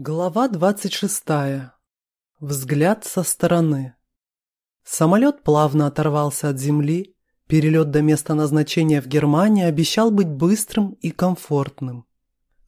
Глава 26. Взгляд со стороны. Самолет плавно оторвался от земли. Перелет до места назначения в Германии обещал быть быстрым и комфортным.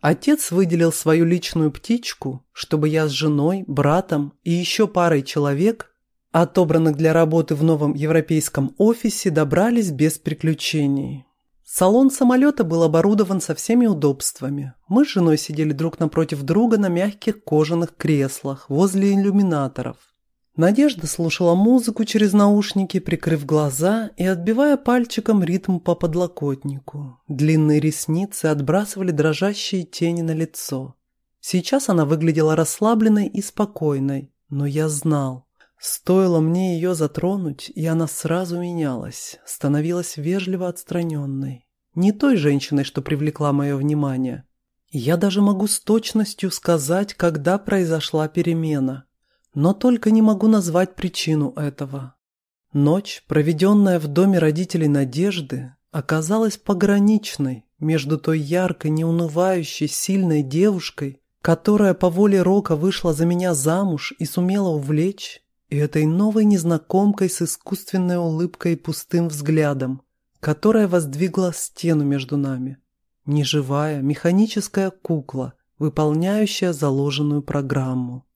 Отец выделил свою личную птичку, чтобы я с женой, братом и еще парой человек, отобранных для работы в новом европейском офисе, добрались без приключений. Салон самолета был оборудован со всеми удобствами. Мы с женой сидели друг напротив друга на мягких кожаных креслах возле иллюминаторов. Надежда слушала музыку через наушники, прикрыв глаза и отбивая пальчиком ритм по подлокотнику. Длинные ресницы отбрасывали дрожащие тени на лицо. Сейчас она выглядела расслабленной и спокойной, но я знал. Стоило мне ее затронуть, и она сразу менялась, становилась вежливо отстраненной. Не той женщиной, что привлекла мое внимание. Я даже могу с точностью сказать, когда произошла перемена. Но только не могу назвать причину этого. Ночь, проведенная в доме родителей Надежды, оказалась пограничной между той яркой, неунывающей, сильной девушкой, которая по воле Рока вышла за меня замуж и сумела увлечь, и этой новой незнакомкой с искусственной улыбкой и пустым взглядом, которая воздвигла стену между нами. Неживая, механическая кукла, выполняющая заложенную программу.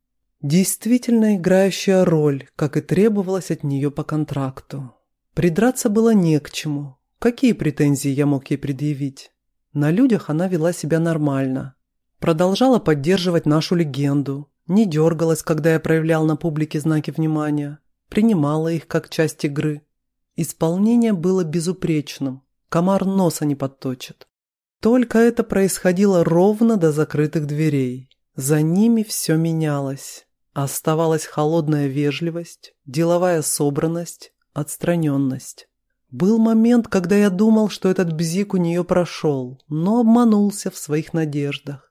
Действительно играющая роль, как и требовалось от нее по контракту. Придраться было не к чему. Какие претензии я мог ей предъявить? На людях она вела себя нормально. Продолжала поддерживать нашу легенду, не дергалась, когда я проявлял на публике знаки внимания, принимала их как часть игры. Исполнение было безупречным, комар носа не подточит. Только это происходило ровно до закрытых дверей. За ними все менялось. Оставалась холодная вежливость, деловая собранность, отстраненность. Был момент, когда я думал, что этот бзик у нее прошел, но обманулся в своих надеждах.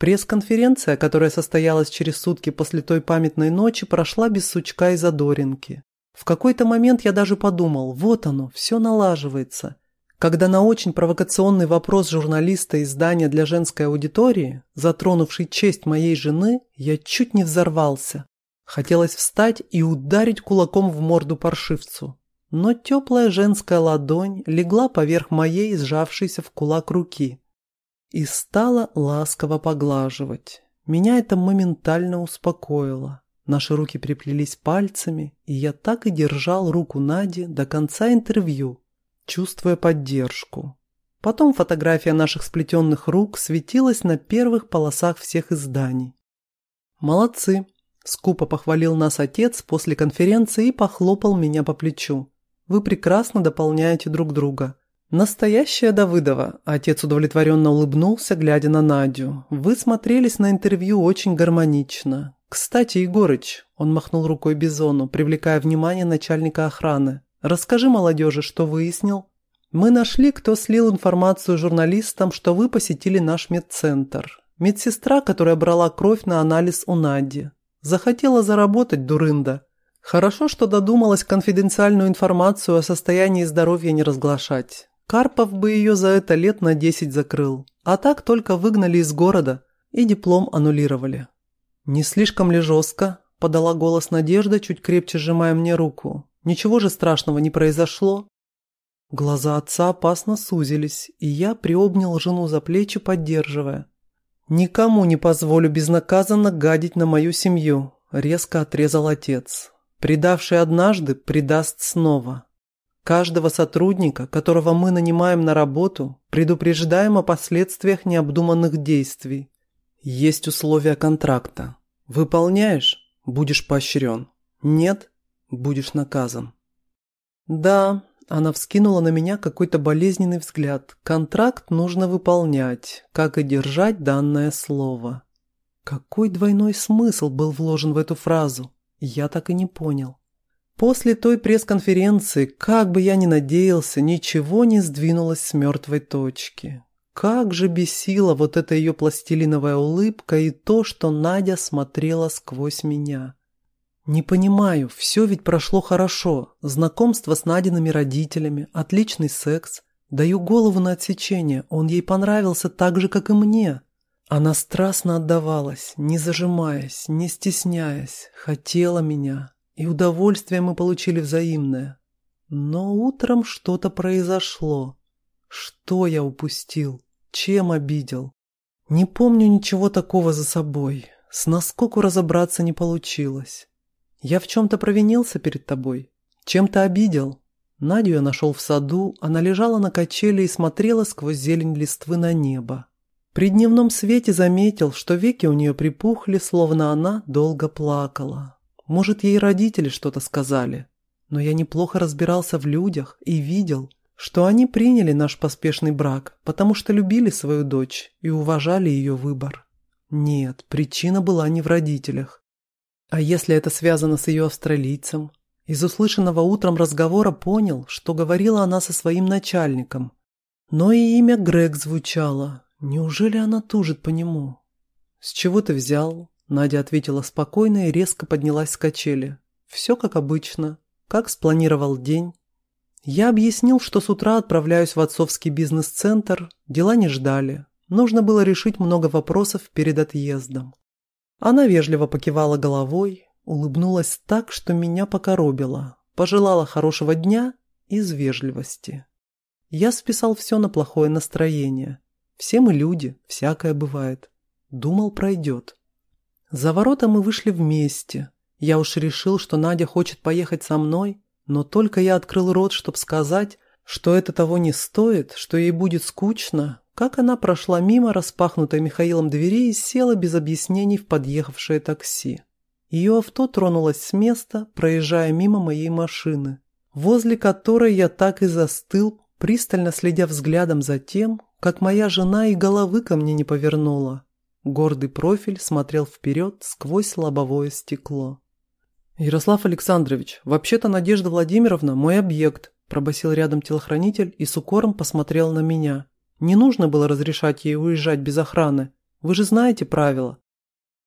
Пресс-конференция, которая состоялась через сутки после той памятной ночи, прошла без сучка и задоринки. В какой-то момент я даже подумал, вот оно, все налаживается. Когда на очень провокационный вопрос журналиста издания для женской аудитории, затронувший честь моей жены, я чуть не взорвался. Хотелось встать и ударить кулаком в морду паршивцу. Но теплая женская ладонь легла поверх моей сжавшейся в кулак руки и стала ласково поглаживать. Меня это моментально успокоило. Наши руки приплелись пальцами, и я так и держал руку Нади до конца интервью, чувствуя поддержку. Потом фотография наших сплетенных рук светилась на первых полосах всех изданий. «Молодцы!» – скупо похвалил нас отец после конференции и похлопал меня по плечу. «Вы прекрасно дополняете друг друга. «Настоящая Давыдова», – отец удовлетворенно улыбнулся, глядя на Надю. «Вы смотрелись на интервью очень гармонично. Кстати, Егорыч», – он махнул рукой Бизону, привлекая внимание начальника охраны. «Расскажи молодежи, что выяснил?» «Мы нашли, кто слил информацию журналистам, что вы посетили наш медцентр. Медсестра, которая брала кровь на анализ у Нади. Захотела заработать, дурында. Хорошо, что додумалась конфиденциальную информацию о состоянии здоровья не разглашать. Карпов бы ее за это лет на десять закрыл, а так только выгнали из города и диплом аннулировали. «Не слишком ли жестко?» – подала голос Надежда, чуть крепче сжимая мне руку. «Ничего же страшного не произошло?» Глаза отца опасно сузились, и я приобнял жену за плечи, поддерживая. «Никому не позволю безнаказанно гадить на мою семью», – резко отрезал отец. «Предавший однажды, предаст снова. Каждого сотрудника, которого мы нанимаем на работу, предупреждаем о последствиях необдуманных действий. Есть условия контракта. Выполняешь – будешь поощрен. Нет – будешь наказан. Да, она вскинула на меня какой-то болезненный взгляд. Контракт нужно выполнять, как и держать данное слово. Какой двойной смысл был вложен в эту фразу? Я так и не понял. После той пресс-конференции, как бы я ни надеялся, ничего не сдвинулось с мертвой точки. Как же бесила вот эта ее пластилиновая улыбка и то, что Надя смотрела сквозь меня. Не понимаю, все ведь прошло хорошо. Знакомство с Надиными родителями, отличный секс. Даю голову на отсечение, он ей понравился так же, как и мне. Она страстно отдавалась, не зажимаясь, не стесняясь, хотела меня, и удовольствие мы получили взаимное. Но утром что-то произошло. Что я упустил? Чем обидел? Не помню ничего такого за собой. С наскоку разобраться не получилось. Я в чем-то провинился перед тобой. Чем-то обидел. Надю я нашел в саду, она лежала на качеле и смотрела сквозь зелень листвы на небо. При дневном свете заметил, что веки у нее припухли, словно она долго плакала. Может, ей родители что-то сказали. Но я неплохо разбирался в людях и видел, что они приняли наш поспешный брак, потому что любили свою дочь и уважали ее выбор. Нет, причина была не в родителях. А если это связано с ее австралийцем? Из услышанного утром разговора понял, что говорила она со своим начальником. Но и имя Грег звучало. Неужели она тужит по нему? «С чего ты взял?» Надя ответила спокойно и резко поднялась с качели. «Все как обычно. Как спланировал день?» Я объяснил, что с утра отправляюсь в отцовский бизнес-центр, дела не ждали. Нужно было решить много вопросов перед отъездом. Она вежливо покивала головой, улыбнулась так, что меня покоробило, пожелала хорошего дня из вежливости. Я списал все на плохое настроение. Все мы люди, всякое бывает. Думал, пройдет. За ворота мы вышли вместе. Я уж решил, что Надя хочет поехать со мной, но только я открыл рот, чтобы сказать, что это того не стоит, что ей будет скучно, как она прошла мимо распахнутой Михаилом двери и села без объяснений в подъехавшее такси. Ее авто тронулось с места, проезжая мимо моей машины, возле которой я так и застыл, пристально следя взглядом за тем, как моя жена и головы ко мне не повернула. Гордый профиль смотрел вперед сквозь лобовое стекло. «Ярослав Александрович, вообще-то Надежда Владимировна – мой объект», – пробасил рядом телохранитель и с укором посмотрел на меня. «Не нужно было разрешать ей уезжать без охраны. Вы же знаете правила».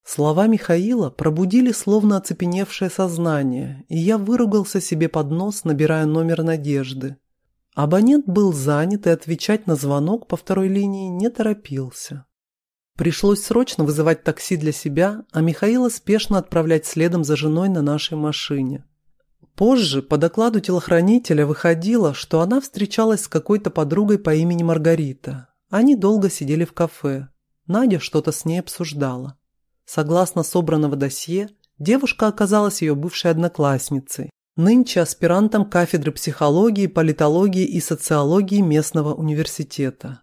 Слова Михаила пробудили словно оцепеневшее сознание, и я выругался себе под нос, набирая номер Надежды. Абонент был занят и отвечать на звонок по второй линии не торопился. Пришлось срочно вызывать такси для себя, а Михаила спешно отправлять следом за женой на нашей машине. Позже по докладу телохранителя выходило, что она встречалась с какой-то подругой по имени Маргарита. Они долго сидели в кафе. Надя что-то с ней обсуждала. Согласно собранного досье, девушка оказалась ее бывшей одноклассницей, нынче аспирантом кафедры психологии, политологии и социологии местного университета.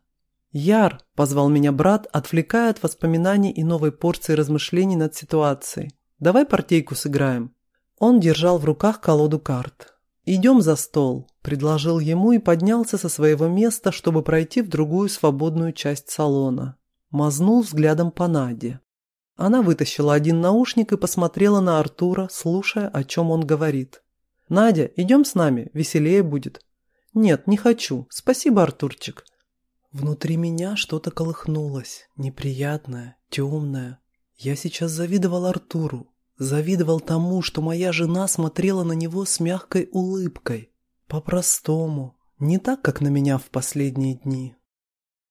«Яр!» – позвал меня брат, отвлекая от воспоминаний и новой порции размышлений над ситуацией. «Давай партейку сыграем». Он держал в руках колоду карт. «Идем за стол», – предложил ему и поднялся со своего места, чтобы пройти в другую свободную часть салона. Мазнул взглядом по Наде. Она вытащила один наушник и посмотрела на Артура, слушая, о чем он говорит. «Надя, идем с нами, веселее будет». «Нет, не хочу. Спасибо, Артурчик. Внутри меня что-то колыхнулось, неприятное, темное. Я сейчас завидовал Артуру, завидовал тому, что моя жена смотрела на него с мягкой улыбкой. По-простому, не так, как на меня в последние дни.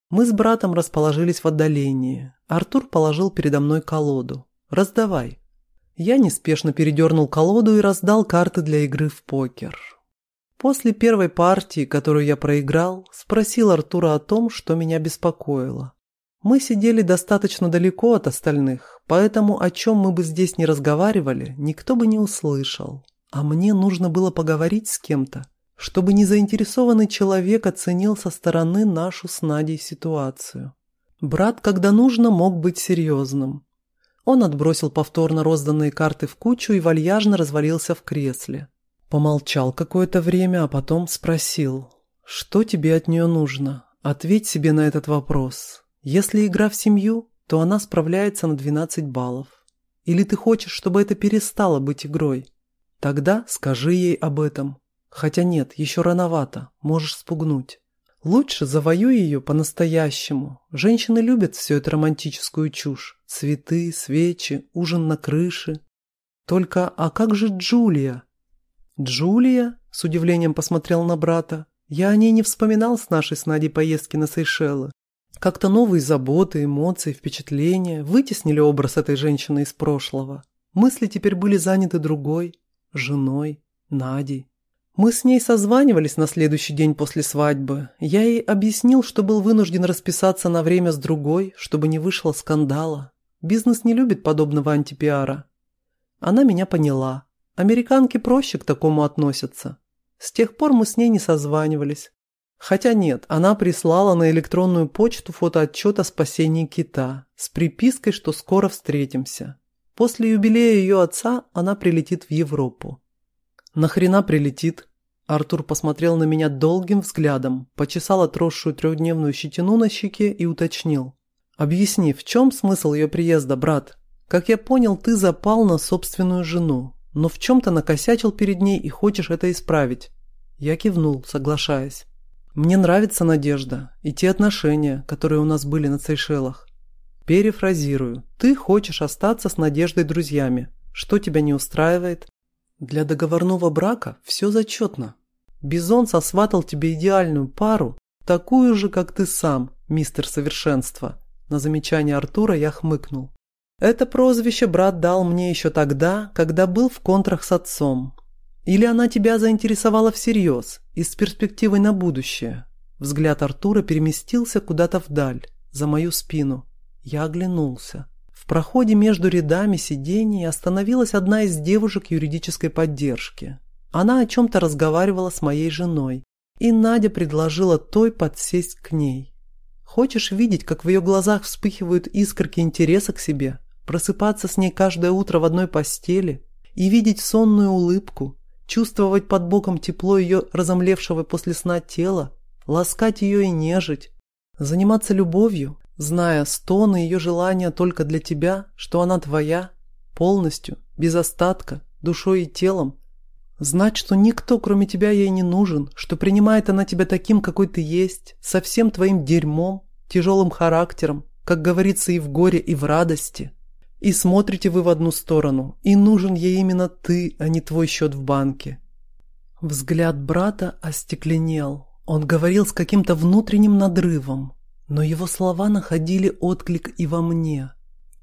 Мы с братом расположились в отдалении. Артур положил передо мной колоду. «Раздавай». Я неспешно передернул колоду и раздал карты для игры в покер. После первой партии, которую я проиграл, спросил Артура о том, что меня беспокоило. Мы сидели достаточно далеко от остальных, поэтому о чем мы бы здесь не разговаривали, никто бы не услышал. А мне нужно было поговорить с кем-то, чтобы незаинтересованный человек оценил со стороны нашу с Надей ситуацию. Брат, когда нужно, мог быть серьезным. Он отбросил повторно розданные карты в кучу и вальяжно развалился в кресле. Помолчал какое-то время, а потом спросил, что тебе от нее нужно? Ответь себе на этот вопрос. Если игра в семью, то она справляется на 12 баллов. Или ты хочешь, чтобы это перестало быть игрой? Тогда скажи ей об этом. Хотя нет, еще рановато, можешь спугнуть. Лучше завоюй ее по-настоящему. Женщины любят всю эту романтическую чушь. Цветы, свечи, ужин на крыше. Только, а как же Джулия? «Джулия?» – с удивлением посмотрел на брата. «Я о ней не вспоминал с нашей с Надей поездки на Сейшелы. Как-то новые заботы, эмоции, впечатления вытеснили образ этой женщины из прошлого. Мысли теперь были заняты другой, женой, Надей. Мы с ней созванивались на следующий день после свадьбы. Я ей объяснил, что был вынужден расписаться на время с другой, чтобы не вышло скандала. Бизнес не любит подобного антипиара. Она меня поняла. Американки проще к такому относятся. С тех пор мы с ней не созванивались. Хотя нет, она прислала на электронную почту фотоотчет о спасении кита с припиской, что скоро встретимся. После юбилея ее отца она прилетит в Европу. «Нахрена прилетит?» Артур посмотрел на меня долгим взглядом, почесал отросшую трехдневную щетину на щеке и уточнил. «Объясни, в чем смысл ее приезда, брат? Как я понял, ты запал на собственную жену, но в чем-то накосячил перед ней и хочешь это исправить». Я кивнул, соглашаясь. «Мне нравится Надежда и те отношения, которые у нас были на Сейшелах. Перефразирую. Ты хочешь остаться с Надеждой друзьями. Что тебя не устраивает?» Для договорного брака все зачетно. Бизон сосватал тебе идеальную пару, такую же, как ты сам, мистер Совершенство. На замечание Артура я хмыкнул. Это прозвище брат дал мне еще тогда, когда был в контрах с отцом. Или она тебя заинтересовала всерьез и с перспективой на будущее? Взгляд Артура переместился куда-то вдаль, за мою спину. Я оглянулся проходе между рядами сидений остановилась одна из девушек юридической поддержки. Она о чем-то разговаривала с моей женой, и Надя предложила той подсесть к ней. Хочешь видеть, как в ее глазах вспыхивают искорки интереса к себе, просыпаться с ней каждое утро в одной постели и видеть сонную улыбку, чувствовать под боком тепло ее разомлевшего после сна тела, ласкать ее и нежить, заниматься любовью зная стоны ее желания только для тебя, что она твоя, полностью, без остатка, душой и телом, знать, что никто, кроме тебя, ей не нужен, что принимает она тебя таким, какой ты есть, со всем твоим дерьмом, тяжелым характером, как говорится и в горе, и в радости. И смотрите вы в одну сторону, и нужен ей именно ты, а не твой счет в банке. Взгляд брата остекленел. Он говорил с каким-то внутренним надрывом, но его слова находили отклик и во мне.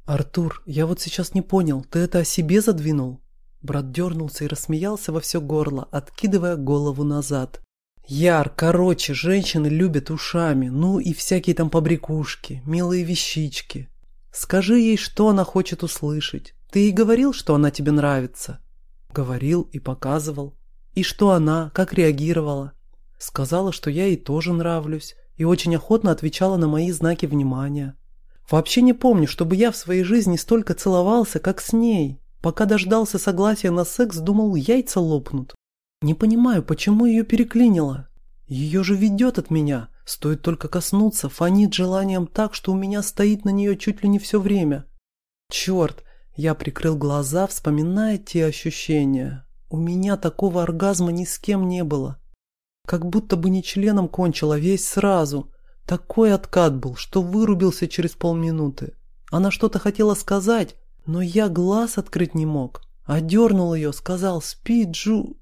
«Артур, я вот сейчас не понял, ты это о себе задвинул?» Брат дернулся и рассмеялся во все горло, откидывая голову назад. «Яр, короче, женщины любят ушами, ну и всякие там побрякушки, милые вещички. Скажи ей, что она хочет услышать. Ты ей говорил, что она тебе нравится?» Говорил и показывал. И что она, как реагировала? Сказала, что я ей тоже нравлюсь, и очень охотно отвечала на мои знаки внимания. Вообще не помню, чтобы я в своей жизни столько целовался, как с ней. Пока дождался согласия на секс, думал, яйца лопнут. Не понимаю, почему ее переклинило. Ее же ведет от меня. Стоит только коснуться, фонит желанием так, что у меня стоит на нее чуть ли не все время. Черт, я прикрыл глаза, вспоминая те ощущения. У меня такого оргазма ни с кем не было. Как будто бы не членом кончила, весь сразу. Такой откат был, что вырубился через полминуты. Она что-то хотела сказать, но я глаз открыть не мог. Одернул ее, сказал «Спи, Джу».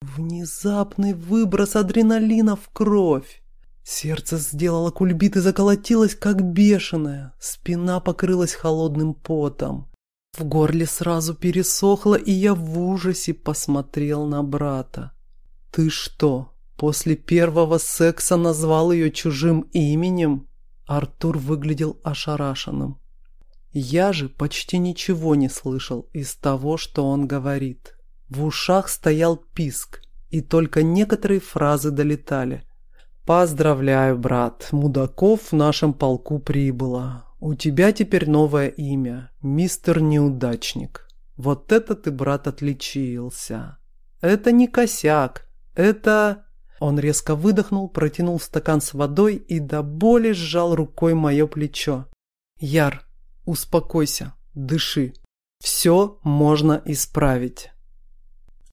Внезапный выброс адреналина в кровь. Сердце сделало кульбит и заколотилось, как бешеное. Спина покрылась холодным потом. В горле сразу пересохло, и я в ужасе посмотрел на брата. «Ты что, После первого секса назвал ее чужим именем. Артур выглядел ошарашенным. Я же почти ничего не слышал из того, что он говорит. В ушах стоял писк, и только некоторые фразы долетали. «Поздравляю, брат, мудаков в нашем полку прибыло. У тебя теперь новое имя, мистер Неудачник. Вот это ты, брат, отличился. Это не косяк, это...» Он резко выдохнул, протянул стакан с водой и до боли сжал рукой мое плечо. «Яр, успокойся, дыши. Все можно исправить».